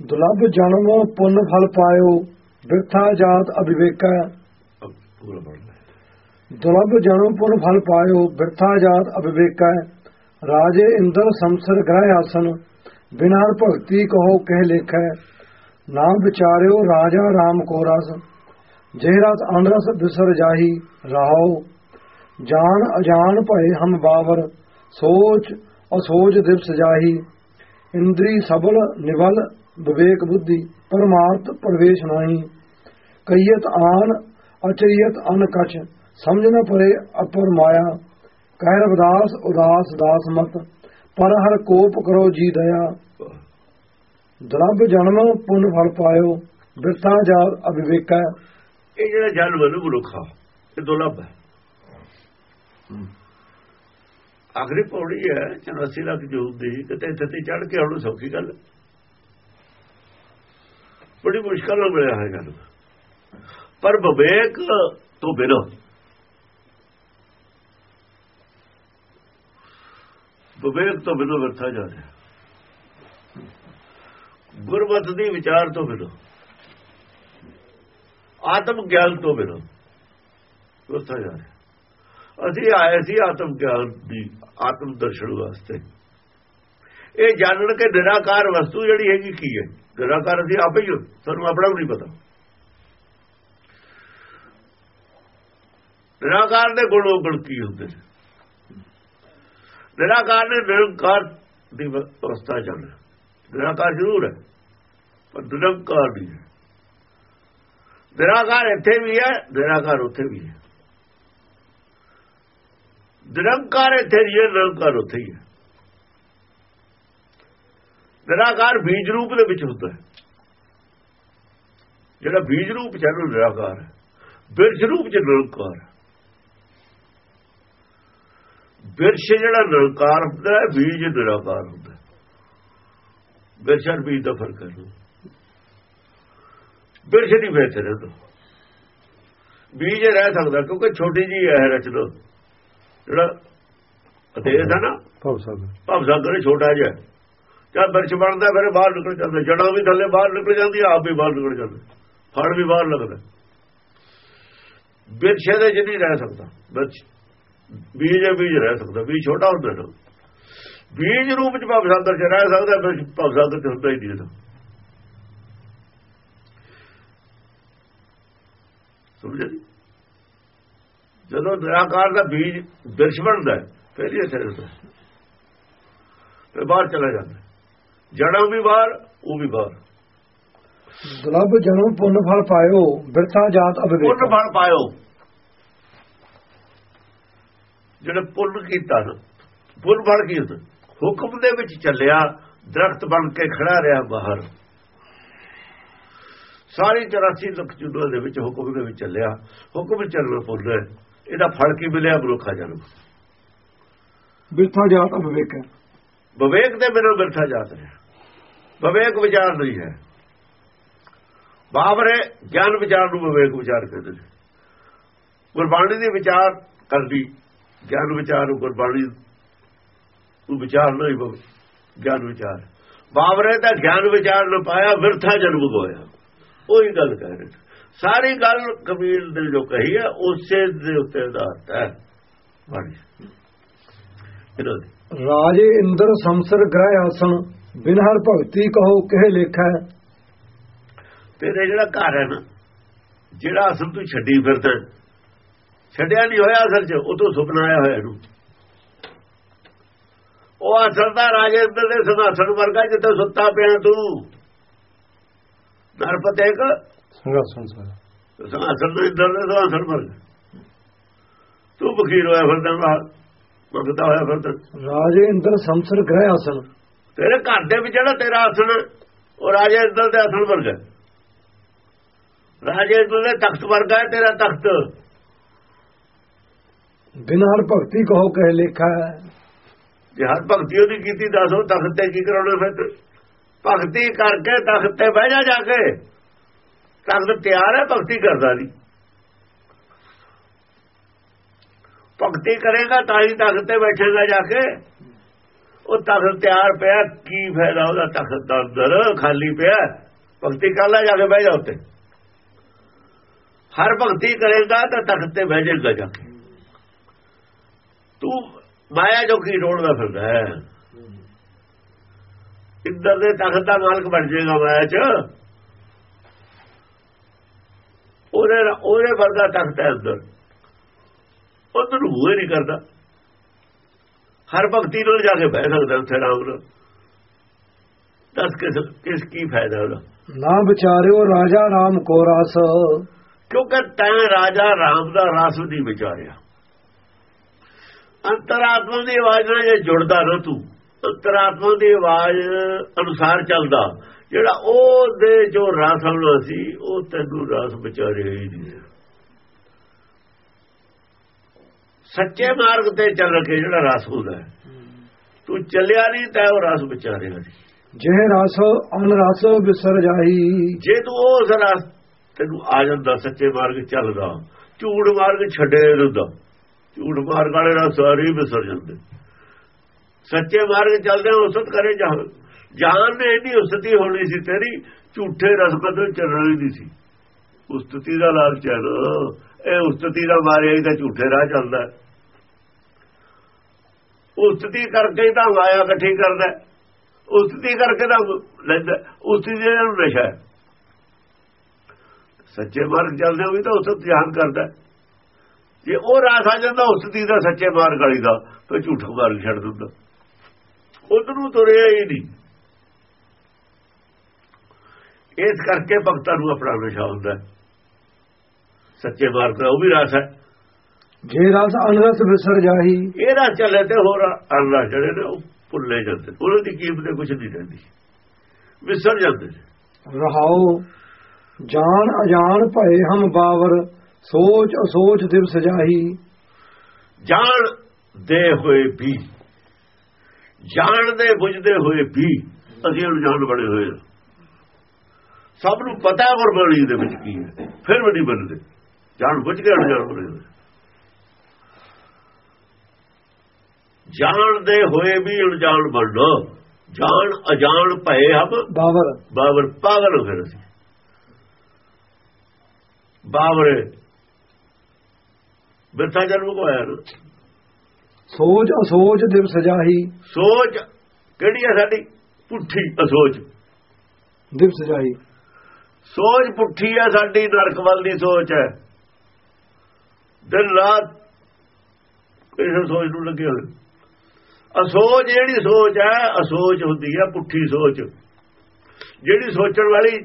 ਦੁਲਭ ਜਨਮ ਪੁੰਨ ਫਲ ਪਾਇਓ, ਬਿਰਥਾ ਜਾਤ ਅਵਿਵੇਕੈ ਅਬ ਦੁਲਭ ਜਨਮ ਪੁੰਨ ਫਲ ਪਾਇਓ, ਬਿਰਥਾ ਜਾਤ ਅਵਿਵੇਕੈ ਰਾਜੇ ਇੰਦਰ ਸੰਸਰ ਗ੍ਰਹਿ ਆਸਨ, ਬਿਨਾਂ ਭਗਤੀ ਕਹੋ ਕਹਿ ਲੇਖੈ। ਨਾਮ ਵਿਚਾਰਿਓ ਰਾਜਾ ਰਾਮ ਕੋ ਰਸ ਜਿਹ ਰਸ ਅਨਰਸ ਬਿਸਰ ਜਾਹੀ ਰਾਓ ਜਾਣ ਅਜਾਣ ਭਏ ਹਮ ਬਾਵਰ, ਸੋਚ ਅਸੋਚ ਦਿਵਸ ਜਾਹੀ। ਇੰਦਰੀ ਸਬਲ ਨਿਵਲ ਵਿਵੇਕ ਬੁੱਧੀ, ਪਰਮਾਰਥ ਪ੍ਰਵੇਸ਼ ਨਾਹੀ। ਕਈਤ ਆਨ ਅਚਰੀਅਤ ਅਨ ਕਛ, ਸਮਝ ਨ ਪਰੇ ਅਪਰ ਮਾਇਆ। ਕਹਿ ਰਵਦਾਸ, ਉਦਾਸ, ਦਾਸ ਮਤ, ਪਰ ਹਰ ਕੋਪ ਕਰੋ ਜੀ ਦਇਆ। ਦਰਬ ਜਨਮ, ਪੁੰਨ ਫਲ ਪਾਇਓ ਬਿਰਥਾ ਜਾਤ ਅਵਿਵੇਕੈ। ਇਹ ਜਿਹੜਾ ਜਨਮ ਹੈ ਨਾ ਇਹ ਦੁਰਲਭ ਹੈ। ਆਖਰੀ ਪੌੜੀ ਹੈ 84 ਲੱਖ ਜੂਦ ਦੀ, ਕਿਤੇ ਇੱਥੇ ਤੇ ਚੜ ਕੇ ਹੁਣ ਸੌਖੀ ਗੱਲ। ਹੈ। ਬੜੀ ਮੁਸ਼ਕਲ ਨਾਲ ਮਿਲਿਆ ਹੈ ਜਨਮ ਪਰ ਵਿਵੇਕ ਤੋਂ ਬਿਨਾਂ ਵਿਵੇਕ ਤੋਂ ਬਿਨਾਂ ਵਰਤਾ ਜਾ ਰਿਹਾ। ਗੁਰਮਤਿ ਦੀ ਵਿਚਾਰ ਤੋਂ ਬਿਨਾਂ, ਆਤਮ ਗਿਆਨ ਤੋਂ ਬਿਨਾਂ ਵਰਤਾ ਜਾ ਰਿਹਾ। ਅਸੀਂ ਆਏ ਸੀ ਆਤਮ ਗਿਆਨ ਦੀ, ਆਤਮ ਦਰਸ਼ਨ ਵਾਸਤੇ। ਇਹ ਜਾਣਨ ਕੇ ਨਿਰਾਕਾਰ ਵਸਤੂ ਜਿਹੜੀ ਹੈਗੀ ਕੀ ਹੈ? ਨਿਰਾਕਾਰ ਅਸੀਂ ਆਪੇ ਹੀ ਹਾਂ, ਸਾਨੂੰ ਆਪਣਾ ਵੀ ਨਹੀਂ ਪਤਾ। ਨਿਰਾਕਾਰ ਦੇ ਗੁਣ ਔਗਣ ਕੀ ਹੁੰਦੇ ਨਿਰਾਕਾਰ ਨੇ ਨਿਰੰਕਾਰ ਦੀ ਅਵਸਥਾ ਜਾਣਾ ਨਿਰਾਕਾਰ ਜ਼ਰੂਰ ਹੈ ਪਰ ਨਿਰੰਕਾਰ ਨਹੀਂ ਹੈ। ਨਿਰਾਕਾਰ ਇੱਥੇ ਵੀ ਹੈ ਨਿਰਾਕਾਰ ਉੱਥੇ ਵੀ ਹੈ। ਨਿਰੰਕਾਰ ਇੱਥੇ ਹੀ ਹੈ ਨਿਰੰਕਾਰ ਉੱਥੇ ਹੀ ਹੈ। ਨਿਰਾਕਾਰ ਬੀਜ ਰੂਪ ਦੇ ਵਿੱਚ ਹੁੰਦਾ ਹੈ। ਜਿਹੜਾ ਬੀਜ ਰੂਪ ਚ ਹੈ ਉਹ ਨਿਰਾਕਾਰ ਹੈ। ਬਿਰਜ ਰੂਪ ਚ ਨਿਰੰਕਾਰ ਹੈ। ਬਿਰਸ਼ ਜਿਹੜਾ ਨਿਰੰਕਾਰ ਹੁੰਦਾ ਹੈ ਬੀਜ ਨਿਰਾਕਾਰ ਹੁੰਦਾ ਹੈ। ਬਿਰਸ਼ ਔਰ ਬੀਜ ਦਾ ਫ਼ਰਕ ਹੈ। ਬਿਰਸ਼ ਨਹੀਂ ਬੈਠੇ ਰਹਿੰਦਾ ਬੀਜ ਰਹਿ ਸਕਦਾ ਕਿਉਂਕਿ ਛੋਟੀ ਜੀ ਹੈ ਰਚਨਾ। ਜਿਹੜਾ ਅਤੇਜ ਹੈ ਨਾ ਭਵ ਸਾਗਰ। ਭਵ ਸਾਗਰ ਛੋਟਾ ਜਿਹਾ ਹੈ। ਜਦ ਬਿਰਸ਼ ਬਣਦਾ ਫਿਰ ਬਾਹਰ ਨਿਕਲ ਜਾਂਦਾ। ਜੜਾਂ ਵੀ ਥੱਲੇ ਬਾਹਰ ਨਿਕਲ ਜਾਂਦੀ ਆਪ ਵੀ ਬਾਹਰ ਨਿਕਲ ਜਾਂਦਾ। ਫੜ ਵੀ ਬਾਹਰ ਲੱਗਦਾ। ਬਿਰਸ਼ ਦੇ ਚ ਨਹੀਂ ਰਹਿ ਸਕਦਾ। ਬਿਰਸ਼ ਬੀਜ ਬੀਜ ਰਹਿ ਸਕਦਾ। ਬੀਜ ਛੋਟਾ ਹੁੰਦਾ ਨਾ ਬੀਜ ਰੂਪ ਚ ਭਵ ਸਾਗਰ ਚ ਰਹਿ ਸਕਦਾ, ਫਿਰ ਭਵ ਸਾਗਰ ਚ ਹੁੰਦਾ ਹੀ ਨਹੀਂ ਇਹਦਾ ਸਮਝੇ? ਜਦੋਂ ਨਿਰਾਕਾਰ ਦਾ ਬੀਜ ਬਿਰਸ਼ ਬਣਦਾ ਫਿਰ ਇਹ ਇੱਥੇ ਰਹਿੰਦਾ ਫਿਰ ਬਾਹਰ ਚਲਾ ਜਾਂਦਾ ਜੜਾਂ ਵੀ ਬਾਹਰ ਉਹ ਵੀ ਬਾਹਰ ਦੁਲਭ ਜਨਮ ਪੁੰਨ ਫਲ ਪਾਇਓ ਬਿਰਥਾ ਜਾਤ ਪੁੰਨ ਅਵਿਵੇਕੈ ਫਲ ਪਾਇਓ। ਜਿਹੜੇ ਪੁੰਨ ਕੀਤਾ ਨਾ ਪੁੰਨ ਫਲ ਕੀ ਹੁੰਦਾ? ਹੁਕਮ ਦੇ ਵਿੱਚ ਚੱਲਿਆ ਦਰਖਤ ਬਣ ਕੇ ਖੜਾ ਰਿਹਾ ਬਾਹਰ। ਸਾਰੀ 84 ਲੱਖ ਜੁਦੋਂ ਦੇ ਵਿੱਚ ਹੁਕਮ ਦੇ ਵਿੱਚ ਚੱਲਿਆ। ਹੁਕਮ ਚੱਲਣਾ ਪੁੰਨ ਹੈ। ਇਹਦਾ ਫਲ ਕੀ ਮਿਲਿਆ? ਮਨੁੱਖਾ ਜਨਮ। ਬਿਰਥਾ ਜਾਤ ਅਵਿਵੇਕੈ ਵਿਵੇਕ ਦੇ ਬਿਨਾਂ ਬਿਰਥਾ ਜਾਤ ਰਿਹਾ। ਵਿਵੇਕ ਵਿਚਾਰ ਨਹੀਂ ਹੈ। ਬਾਬਰੇ ਗਿਆਨ ਵਿਚਾਰ ਨੂੰ ਵਿਵੇਕ ਵਿਚਾਰ ਕਹਿੰਦੇ ਨੇ। ਗੁਰਬਾਣੀ ਦੇ ਵਿਚਾਰ ਕਰਦੀ ਗਿਆਨ ਵਿਚਾਰ ਨੂੰ ਗੁਰਬਾਣੀ ਨੂੰ ਵਿਚਾਰ ਨਹੀਂ ਬਵ ਗਿਆਨ ਵਿਚਾਰ। ਬਾਬਰੇ ਦਾ ਗਿਆਨ ਵਿਚਾਰ ਨੂੰ ਪਾਇਆ ਵਿਰਥਾ ਜਨਮ ਹੋਇਆ। ਉਹੀ ਗੱਲ ਕਹਿ ਰਹੇ ਨੇ। ਸਾਰੀ ਗੱਲ ਕਬੀਰ ਨੇ ਜੋ ਕਹੀ ਹੈ, ਉਸੇ ਦੇ ਉੱਤੇ ਆਧਾਰਿਤ ਹੈ। ਬਾਣੀ। ਰਾਜੇ ਇੰਦਰ ਸੰਸਰ ਗ੍ਰਹਿ ਆਸਣ। ਬਿਨ ਹਰ ਭਗਤੀ ਕਹੋ ਕਹਿ ਲੇਖੈ। ਤੇਰੇ ਜਿਹੜਾ ਘਰ ਹੈ ਨਾ ਜਿਹੜਾ ਅਸਲ ਤੂੰ ਛੱਡੀ ਫਿਰਦਾ ਛੱਡਿਆ ਨਹੀਂ ਹੋਇਆ ਅਸਲ 'ਚ ਉਹ ਤੋਂ ਸੁਪਨਾ ਆਇਆ ਹੋਇਆ ਨੂੰ ਉਹ ਅਸਲ ਦਾ ਰਾਜੇ ਅੰਦਰ ਦੇ ਸਿੰਘਾਸਣ ਵਰਗਾ ਜਿੱਥੇ ਸੁੱਤਾ ਪਿਆ ਤੂੰ। ਨਰਪਤ ਇੱਕ ਸੰਗਾਸਨ ਸਾਹਿਬ ਸਿੰਘਾਸਣ ਦੇ ਅੰਦਰ ਦੇ ਸਿੰਘਾਸਣ ਵਰਗਾ। ਤੂੰ ਬਖੀਰ ਹੋਇਆ ਫਿਰਦਾ ਮੰਗਦਾ ਹੋਇਆ ਫਿਰਦਾ। ਰਾਜੇ ਇੰਦਰ ਸੰਸਰ ਗ੍ਰਹਿ ਆਸਣ ਤੇਰੇ ਘਰ ਦੇ ਵਿੱਚ ਜਿਹੜਾ ਤੇਰਾ ਆਸਣ ਹੈ, ਉਹ ਰਾਜੇ ਅੰਦਰ ਦੇ ਆਸਣ ਵਰਗਾ। ਰਾਜੇ ਅੰਦਰ ਦੇ ਤਖਤ ਵਰਗਾ ਹੈ ਤੇਰਾ ਤਖਤ। ਬਿਨ ਹਰ ਭਗਤੀ ਕਹੋ ਕਹਿ ਲੇਖੈ ਜੇ ਹਰ ਭਗਤੀ ਉਹਦੀ ਕੀਤੀ ਦੱਸੋ ਤਖਤ ਤੇ ਕੀ ਕਰਾਉਣਾ ਫਿਰ? ਭਗਤੀ ਕਰਕੇ ਤਖਤ ਤੇ ਬਹਿ ਜਾ ਜਾ ਕੇ। ਤਖਤ ਤਿਆਰ ਹੈ ਭਗਤੀ ਕਰਦਾ ਨਹੀਂ। ਭਗਤੀ ਕਰੇਗਾ ਤਾਂ ਹੀ ਤਖਤ ਤੇ ਬੈਠੇਗਾ ਜਾ ਕੇ। ਉਹ ਤਖਤ ਤਿਆਰ ਪਿਆ, ਕੀ ਫਾਇਦਾ ਉਹਦਾ ਤਖਤ ਦਾ ਅੰਦਰ? ਖਾਲੀ ਪਿਆ। ਭਗਤੀ ਕਰ ਲੈ, ਜਾ ਕੇ ਬਹਿ ਜਾ ਉੱਤੇ। ਹਰ ਭਗਤੀ ਕਰੇਗਾ ਤਾਂ ਤਖਤ ਤੇ ਬਹਿ ਜਾਏਗਾ ਜਾ ਕੇ। ਤੂੰ ਮਾਇਆ ਜੋ ਕੀ ਰੋੜਦਾ ਫਿਰਦਾ ਹੈ। ਇੱਧਰ ਦੇ ਤਖਤ ਦਾ ਮਾਲਕ ਬਣ ਜਾਏਗਾ ਮਾਇਆ ਚ। ਉਹਦੇ ਉਹਦੇ ਵਰਗਾ ਤਖਤ ਹੈ ਅੰਦਰ। ਉਧਰ ਹੋਏ ਨਹੀਂ ਕਰਦਾ। ਹਰ ਭਗਤੀ ਨਾਲ ਜਾ ਕੇ ਬਹਿ ਸਕਦਾ ਉੱਥੇ ਰਾਮ ਨਾਲ। ਦੱਸ ਕਿਸ ਕਿਸ ਕੀ ਫਾਇਦਾ ਉਹਦਾ? ਨਾ ਵਿਚਾਰਿਓ ਰਾਜਾ ਰਾਮ ਕੋ ਰਸ। ਕਿਉਂਕਿ ਤੈਂ ਰਾਜਾ ਰਾਮ ਦਾ ਰਸ ਨਹੀਂ ਵਿਚਾਰਿਆ। ਅੰਤਰਾਤਮਾ ਦੀ ਆਵਾਜ਼ ਨਾਲ ਜੇ ਜੁੜਦਾ ਨਾ ਤੂੰ ਅੰਤਰਾਤਮਾ ਦੀ ਆਵਾਜ਼ ਅਨੁਸਾਰ ਚੱਲਦਾ। ਜਿਹੜਾ ਉਹ ਦੇ ਜੋ ਰਸ ਆਉਣਾ ਸੀ ਉਹ ਤੈਨੂੰ ਰਸ ਵਿਚਾਰਿਆ ਹੀ ਨਹੀਂ। ਸੱਚੇ ਮਾਰਗ ਤੇ ਚੱਲ ਕੇ ਜਿਹੜਾ ਰਸ ਹੁੰਦਾ ਹੈ, ਤੂੰ ਚੱਲਿਆ ਨਹੀਂ ਤਾਂ ਉਹ ਰਸ ਵਿਚਾਰਿਆ ਨਹੀਂ। ਜਿਹ ਰਸ ਅਨ ਰਸ ਬਿਸਰ ਜਾਈ। ਜੇ ਤੂੰ ਉਸ ਰਸ ਤੈਨੂੰ ਆ ਜਾਂਦਾ ਸੱਚੇ ਮਾਰਗ ਚੱਲਦਾ ਝੂੜ ਮਾਰਗ ਛੱਡੇ ਦਿੰਦਾ ਝੂੜ ਮਾਰਗ ਵਾਲੇ ਰਸ ਸਾਰੇ ਵਿਸਰ ਜਾਂਦੇ। ਸੱਚੇ ਮਾਰਗ ਚੱਲਦੇ ਉਸਤ ਕਰੇ ਜਹਾਂ ਜਹਾਂ ਨੇ ਇੰਨੀ ਉਸਤੀ ਹੋਣੀ ਸੀ ਤੇਰੀ ਝੂਠੇ ਰਸ ਕਦੋਂ ਚੱਲਣਾ ਹੀ ਨਹੀਂ ਸੀ। ਉਸਤਤੀ ਦਾ ਲਾਲਚ ਹੈ ਇਹ ਉਸਤਤੀ ਦਾ ਮਾਰਿਆ ਹੀ ਤਾਂ ਝੂਠੇ ਰਾਹ ਚੱਲਦਾ ਹੈ। ਉਸਤਤੀ ਕਰਕੇ ਹੀ ਤਾਂ ਮਾਇਆ ਇਕੱਠੀ ਕਰਦਾ ਹੈ। ਉਸਤਤੀ ਕਰਕੇ ਤਾਂ ਲੈਂਦਾ ਉਸਤਤੀ ਦੇ ਨੂੰ ਨਸ਼ਾ ਹੈ ਸੱਚੇ ਮਾਰਗ ਚੱਲਦੇ ਵੀ ਤਾਂ ਉਸਤ ਧਿਆਨ ਕਰਦਾ ਜੇ ਉਹ ਰਾਸ ਆ ਜਾਂਦਾ, ਉਸਤਤੀ ਦਾ ਸੱਚੇ ਮਾਰਗ ਵਾਲੀ ਦਾ, ਤਾਂ ਝੂਠਾ ਮਾਰਗ ਛੱਡ ਦਿੰਦਾ ਉਧਰ ਨੂੰ ਤੁਰਿਆ ਹੀ ਨਹੀਂ ਇਸ ਕਰਕੇ ਭਗਤਾਂ ਨੂੰ ਆਪਣਾ ਨਸ਼ਾ ਹੁੰਦਾ ਹੈ। ਸੱਚੇ ਮਾਰਗ ਦਾ ਉਹ ਵੀ ਰਾਸ ਹੈ। ਜੇ ਰਸ ਅਨ ਰਸ ਬਿਸਰ ਜਾਈ ਇਹ ਰਾਸ ਚੱਲੇ ਤੇ ਹੋਰ ਅੱਲਾ ਜਿਹੜੇ ਨੇ ਉਹ ਭੁੱਲੇ ਜਾਂਦੇ। ਉਹਨਾਂ ਦੀ ਕੀਮਤ ਕੁਝ ਨਹੀਂ ਰਹਿੰਦੀ। ਵਿਸਰ ਜਾਂਦੇ। ਰਹਾਓ ਜਾਣ ਅਜਾਣ ਭਏ ਹਮ ਬਾਵਰ ਸੋਚ ਅਸੋਚ ਦਿਵਸ ਜਾਈ ਜਾਣ ਦੇ ਹੋਏ ਵੀ ਜਾਣਦੇ ਬੁੱਝਦੇ ਹੋਏ ਵੀ ਅਸੀਂ ਅਣਜਾਣ ਬਣੇ ਹੋਏ ਹਾਂ। ਸਭ ਨੂੰ ਪਤਾ ਹੈ ਗੁਰਬਾਣੀ ਦੇ ਵਿੱਚ ਕੀ ਹੈ। ਫਿਰ ਵੀ ਨਹੀਂ ਬਣਦੇ ਜਾਣ ਬੁੱਝ ਕੇ ਅਣਜਾਣ ਹੋਏ ਜਾਣਦੇ ਹੋਏ ਵੀ ਅਣਜਾਣ ਬਣੋ ਜਾਣ ਅਜਾਣ ਭਏ ਹਮ। ਬਾਵਰ। ਬਾਬਰ ਪਾਗਲ ਹੋ ਗਏ ਅਸੀਂ। ਬਾਬਰ ਬਿਰਥਾ ਜਨਮ ਕੋ ਆਇਆ ਨਾ। ਸੋਚ ਅਸੋਚ ਦਿਵਸ ਜਾਈ ਸੋਚ ਕਿਹੜੀ ਹੈ ਸਾਡੀ? ਪੁੱਠੀ ਅਸੋਚ ਦਿਵਸ ਜਾਈ ਸੋਚ ਪੁੱਠੀ ਹੈ ਸਾਡੀ ਨਰਕ ਵੱਲ ਦੀ ਸੋਚ ਹੈ। ਦਿਨ ਰਾਤ ਕਿਸੇ ਸੋਚ ਨੂੰ ਲੱਗੇ ਹੋਏ। ਅਸੋਚ ਜਿਹੜੀ ਸੋਚ ਹੈ ਅਸੋਚ ਹੁੰਦੀ ਹੈ ਪੁੱਠੀ ਸੋਚ। ਜਿਹੜੀ ਸੋਚਣ ਵਾਲੀ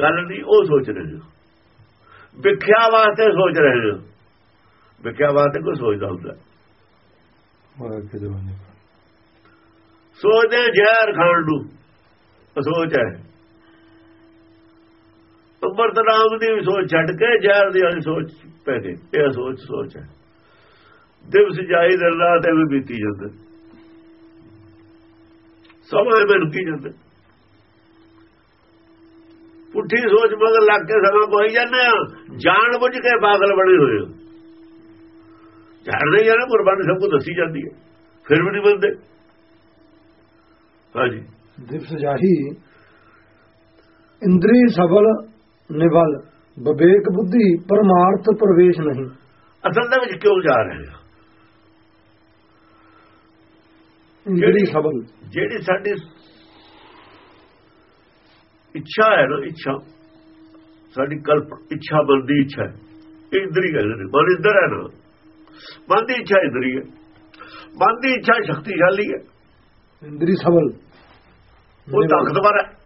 ਗੱਲ ਨਹੀਂ ਉਹ ਸੋਚ ਰਹੇ ਹੋ ਵਿਖਿਆ ਵਾਸਤੇ ਸੋਚ ਰਹੇ ਹੋ ਵਿਖਿਆ ਵਾਸਤੇ ਕੋਈ ਸੋਚਦਾ ਹੁੰਦਾ। ਸੋਚਦੇ ਜ਼ਹਿਰ ਖਾਣ ਨੂੰ। ਅਸੋਚ ਹੈ। ਅੰਮ੍ਰਿਤ ਨਾਮ ਦੀ ਵੀ ਸੋਚ ਛੱਡ ਕੇ ਜ਼ਹਿਰ ਦੀ ਵਾਲੀ ਸੋਚ ਪੈ ਗਏ ਇਹ ਸੋਚ ਸੋਚ ਹੈ। ਦਿਵਸ ਜਾਈ ਦਿਨ, ਰਾਤ ਐਵੇਂ ਬੀਤੀ ਜਾਂਦੇ। ਸਮਾਂ ਐਵੇਂ ਲੁਕੀ ਜਾਂਦੇ। ਪੁੱਠੀ ਸੋਚ ਮਗਰ ਲੱਗ ਕੇ ਸਮਾਂ ਕੋਈ ਜਾਂਦੇ ਆ ਜਾਣ ਬੁੱਝ ਕੇ ਪਾਗਲ ਬਣੇ ਹੋਏ ਜਾਣ ਨਹੀਂ ਜਾਣਾ ਕੁਰਬਾਨੀ ਸਭ ਕੁਝ ਦੱਸੀ ਜਾਂਦੀ ਹੈ। ਫਿਰ ਵੀ ਨਹੀਂ ਬੰਦੇ ਹਾਂਜੀ। ਦਿਵਸ ਜਾਹੀ। ਇੰਦਰੀ ਸਫਲ ਨਿਵਲ। ਵਿਵੇਕ ਬੁੱਧੀ ਪਰਮਾਰਥ ਪ੍ਰਵੇਸ਼ ਨਹੀਂ। ਅਸਲ ਦੇ ਵਿੱਚ ਕਿਉਂ ਜਾ ਰਹੇ ਆ ਇੰਦਰੀ ਸਬਲ। ਜਿਹੜੀ ਸਾਡੀ ਇੱਛਾ ਹੈ ਨਾ ਇੱਛਾ। ਸਾਡੀ ਕਲਪ ਇੱਛਾ ਬੰਦੀ ਇੱਛਾ ਹੈ। ਇੰਦਰੀ ਕਹਿੰਦੇ ਨੇ ਮਨ ਇੰਦਰ ਹੈ ਨਾ। ਮਨ ਦੀ ਇੱਛਾ ਇੰਦਰੀ ਹੈ ਮਨ ਦੀ ਇੱਛਾ ਸ਼ਕਤੀਸ਼ਾਲੀ ਹੈ। ਇੰਦਰੀ ਸਬਲ। ਉਹ ਤਾਕਤਵਰ ਹੈ।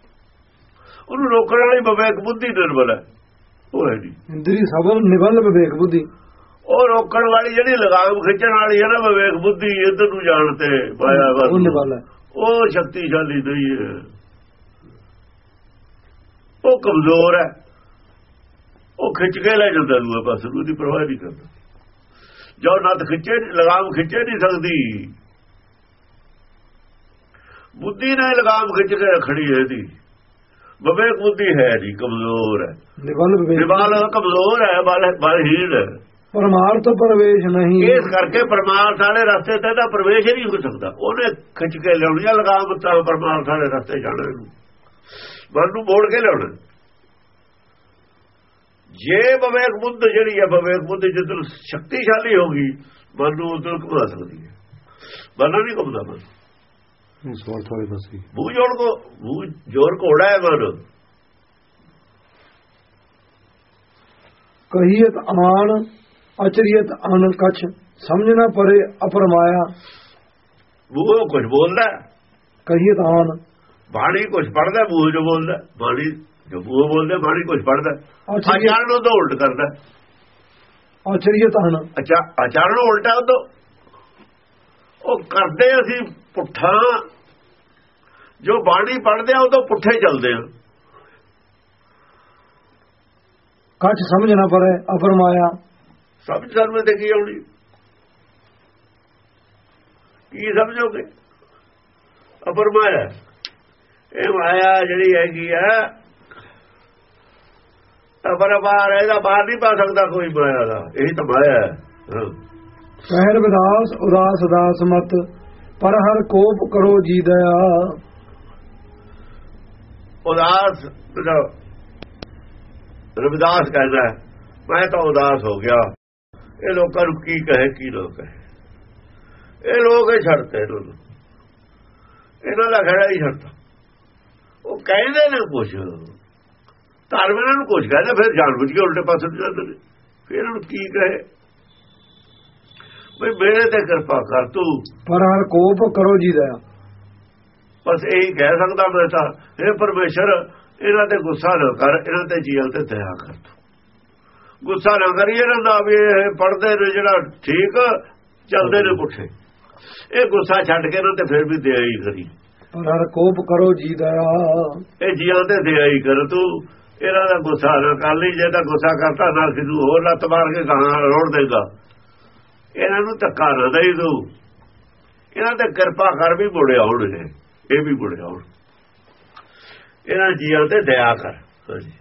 ਉਹਨੂੰ ਰੋਕਣ ਵਾਲੀ ਵਿਵੇਕ ਬੁੱਧੀ ਨਿਰਬਲ ਹੈ। ਉਹ ਹੈ ਨਹੀਂ ਇੰਦਰੀ ਸਬਲ ਨਿਵਲ ਵਿਵੇਕ ਬੁੱਧੀ। ਉਹ ਰੋਕਣ ਵਾਲੀ ਜਿਹੜੀ ਲਗਾਮ ਖਿੱਚਣ ਵਾਲੀ ਹੈ ਨਾ ਵਿਵੇਕ ਬੁੱਧੀ ਇਧਰ ਨੂੰ ਜਾਣ ਤੇ ਪਾਇਆ ਉਹ ਬਸ ਨਿਵਲ ਹੈ। ਉਹ ਸ਼ਕਤੀਸ਼ਾਲੀ ਨਹੀਂ ਹੈ। ਉਹ ਕਮਜ਼ੋਰ ਹੈ। ਉਹ ਖਿੱਚ ਕੇ ਲੈ ਜਾਂਦਾ ਦੂਏ ਪਾਸੇ ਨੂੰ ਉਹਦੀ ਪਰਵਾਹ ਨਹੀਂ ਕਰਦਾ। ਜੋ ਨੱਥ ਖਿੱਚੇ ਲਗਾਮ ਖਿੱਚੇ ਨਹੀਂ ਸਕਦੀ। ਬੁੱਧੀ ਨੇ ਲਗਾਮ ਖਿੱਚ ਕੇ ਰੱਖਣੀ ਹੈ ਇਹਦੀ। ਵਿਵੇਕ ਬੁੱਧੀ ਹੈ ਨਹੀਂ ਕਮਜ਼ੋਰ ਹੈ। ਨਿਵਲ ਵਿਵੇਕ ਵਿਵਾਲ ਕਮਜ਼ੋਰ ਹੈ ਬਲ ਬਲਹੀਣ ਪਰਮਾਰਥ ਪ੍ਰਵੇਸ਼ ਨਹੀਂ। ਇਸ ਕਰਕੇ ਪਰਮਾਰਥ ਵਾਲੇ ਰਸਤੇ ਤੇ ਤਾਂ ਪ੍ਰਵੇਸ਼ ਨਹੀਂ ਹੋ ਸਕਦਾ। ਉਹਨੇ ਖਿੱਚ ਕੇ ਲਿਆਉਣੀ ਆ ਲਗਾਮ ਤਾਂ ਪਰਮਾਰਥ ਵਾਲੇ ਰਸਤੇ ਜਾਣਾ ਇਹਨੂੰ। ਮਨ ਨੂੰ ਮੋੜ ਕੇ ਲਿਆਉਣਾ। ਜੇ ਬਵੇਕ ਬੁੱਧ ਜਿਹੜੀ ਹੈ ਬਵੇਕ ਬੁੱਧ ਜਦੋਂ ਸ਼ਕਤੀਸ਼ਾਲੀ ਹੋਗੀ ਮਨ ਨੂੰ ਉਦੋਂ ਘੁਮਾ ਸਕਦੀ ਹੈ। ਮਨ ਨਹੀਂ ਘੁੰਮਦਾ ਮਨ ਸਵਾਰਥ ਵਾਲੇ ਪਾਸੇ ਬੂ ਜੋੜ ਕੋ ਬੂ ਜੋਰ ਘੋੜਾ ਹੈ ਮਨ ਕਹੀਤ ਆਣ ਅਚਰੀਤ ਅਨ ਕਛ ਸਮਝਣਾ ਪਰੇ ਅਪਰਮਾਇਆ। ਬੂ ਕੁਝ ਬੋਲਦਾ ਕਹੀਤ ਆਣ ਬਾਣੀ ਕੁਝ ਪੜਦਾ ਬੂ ਜੋ ਬੋਲਦਾ ਬਾਣੀ ਜੋ ਬੂ ਬੋਲਦਾ ਬਾਣੀ ਕੁਝ ਪੜਦਾ ਆਚਾਰਨ ਨੂੰ ਤਾਂ ਉਲਟ ਕਰਦਾ ਅਚਰੀਤ ਅਨ। ਅੱਛਾ ਆਚਾਰਨ ਉਲਟਾ ਉਹ ਤੋਂ ਉਹ ਕਰਦੇ ਅਸੀਂ ਪੁੱਠਾ। ਜੋ ਬਾਣੀ ਪੜਦੇ ਆ ਉਹ ਤੋਂ ਪੁੱਠੇ ਚੱਲਦੇ ਆ ਕਛ ਸਮਝਣਾ ਪਰੇ ਅਪਰਮਾਇਆ ਸਮਝ ਸਮਝ ਤੇ ਕੀ ਆਉਣੀ? ਕੀ ਸਮਝੋਗੇ? ਅਪਰਮਾਇਆ ਇਹ ਮਾਇਆ ਜਿਹੜੀ ਹੈਗੀ ਆ ਅਪਰਮਾਰ ਇਹਦਾ ਬਾਹਰ ਨਹੀਂ ਪਾ ਸਕਦਾ ਕੋਈ ਮਾਇਆ ਦਾ। ਇਹ ਤਾਂ ਮਾਇਆ ਹਾਂ। ਕਹਿਰ ਵਿਦਾਸ, ਉਦਾਸ ਦਾਸ ਮਤ, ਪਰ ਹਰ ਕੋਪ ਕਰੋ ਜੀ ਦਇਆ। ਉਦਾਸ ਰਵਿਦਾਸ ਕਹਿੰਦਾ ਮੈਂ ਤਾਂ ਉਦਾਸ ਹੋ ਗਿਆ। ਇਹ ਲੋਕਾਂ ਨੂੰ ਕੀ ਕਹੇ, ਕੀ ਲੋਕ ਕਹੇ? ਇਹ ਲੋਕ ਹੀ ਛੱਡਤੇ ਇਹਨਾਂ ਨੂੰ ਇਹਨਾਂ ਦਾ ਖੜਾ ਹੀ ਛੱਡਤਾ। ਉਹ ਕਹਿੰਦੇ ਨੇ ਕੁਝ ਧਰਮ ਇਹਨਾਂ ਨੂੰ ਕੁਝ ਕਹਿੰਦੇ, ਫਿਰ ਜਾਣ ਬੁੱਝ ਕੇ ਉਲਟੇ ਪਾਸੇ ਜਾਂਦੇ ਨੇ। ਫਿਰ ਇਹਨਾਂ ਨੂੰ ਕੀ ਕਹੇ? ਬਈ ਮੇਰੇ ਤੇ ਕਿਰਪਾ ਕਰ ਤੂੰ। ਪਰ ਹਰ ਕੋਪ ਕਰੋ ਜੀ ਦਇਆ ਬਸ ਇਹੀ ਕਹਿ ਸਕਦਾ ਮੈਂ ਤਾਂ ਇਹ ਪਰਮੇਸ਼ਰ ਇਹਨਾਂ ਤੇ ਗੁੱਸਾ ਨਾ ਕਰ ਇਹਨਾਂ ਤੇ ਜੀਵਨ ਤੇ ਦਇਆ ਕਰ ਤੂੰ। ਗੁੱਸਾ ਨਾ ਕਰੀ ਇਹਨਾਂ ਦਾ ਵੀ ਇਹ ਪੜਦੇ ਨੇ ਜਿਹੜਾ ਠੀਕ ਚੱਲਦੇ ਨੇ ਪੁੱਠੇ। ਇਹ ਗੁੱਸਾ ਛੱਡ ਕੇ ਇਹਨਾਂ ਤੇ ਫਿਰ ਵੀ ਦਇਆ ਹੀ ਕਰੀ। ਪਰ ਹਰ ਕੋਪ ਕਰੋ ਜੀ ਦਇਆ ਇਹ ਜੀਵਨ ਤੇ ਦਇਆ ਹੀ ਕਰ ਤੂੰ। ਇਹਨਾਂ ਦਾ ਗੁੱਸਾ ਨਾ ਕਰ ਲਈ ਜੇ ਤਾਂ ਗੁੱਸਾ ਕਰਤਾ ਨਾ ਸਿੱਧੂ ਹੋਰ ਲੱਤ ਮਾਰ ਕੇ ਗਾਂ ਰੋੜ ਦੇਗਾ। ਇਹਨਾਂ ਨੂੰ ਧੱਕਾ ਨਾ ਦੇਈ ਤੂੰ। ਇਹਨਾਂ ਤੇ ਕਿਰਪਾ ਕਰ ਵੀ ਮੁੜਿਆ ਹੁਣ ਇਹ ਇਹ ਵੀ ਮੁੜਿਆ ਹੁਣ। ਇਹਨਾਂ ਜੀਵਾਂ ਤੇ ਦਇਆ ਕਰ। ਹਾਂਜੀ।